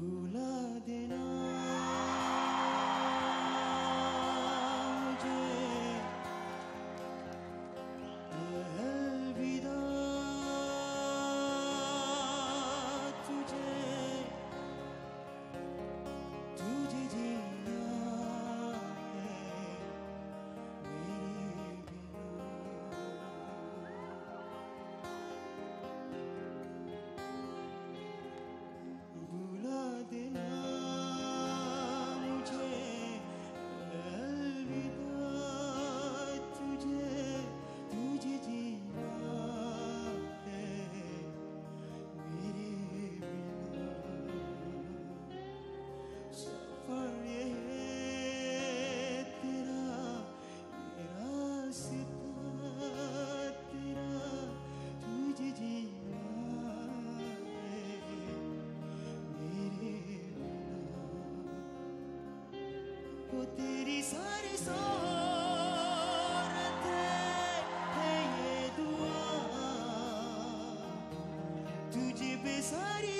भुला देना दुआ। तुझे पे सारी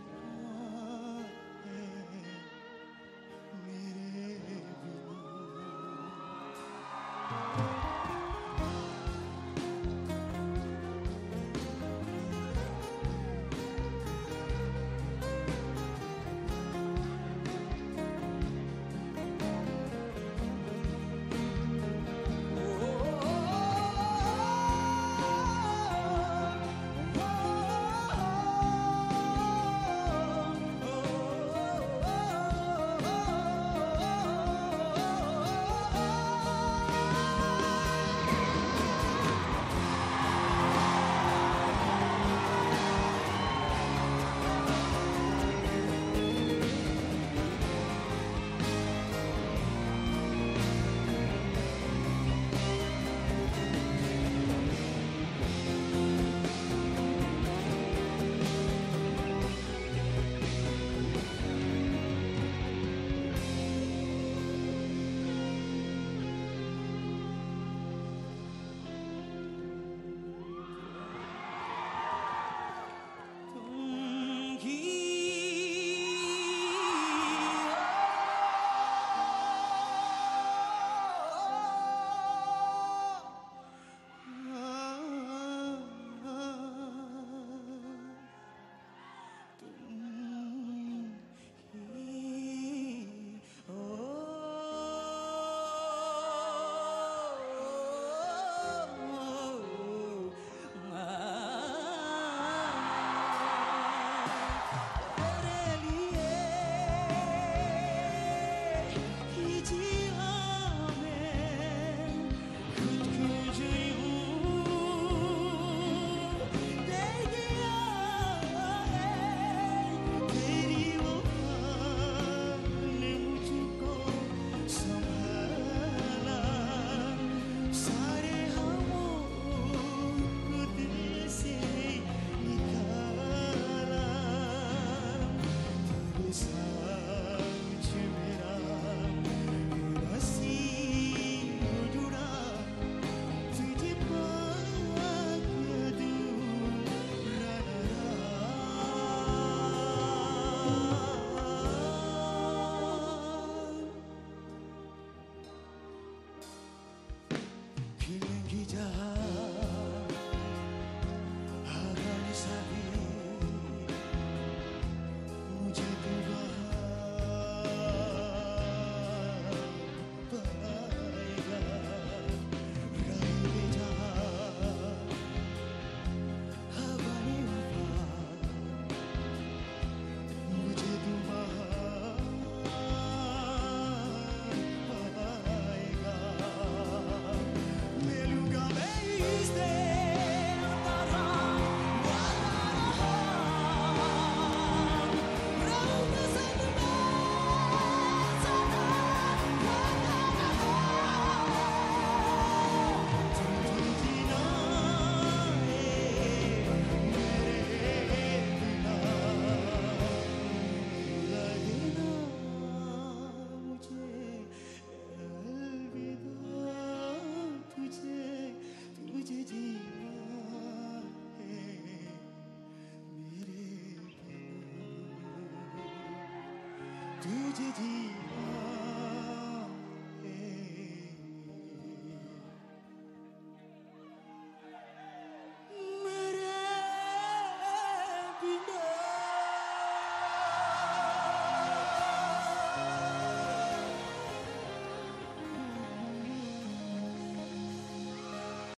did he?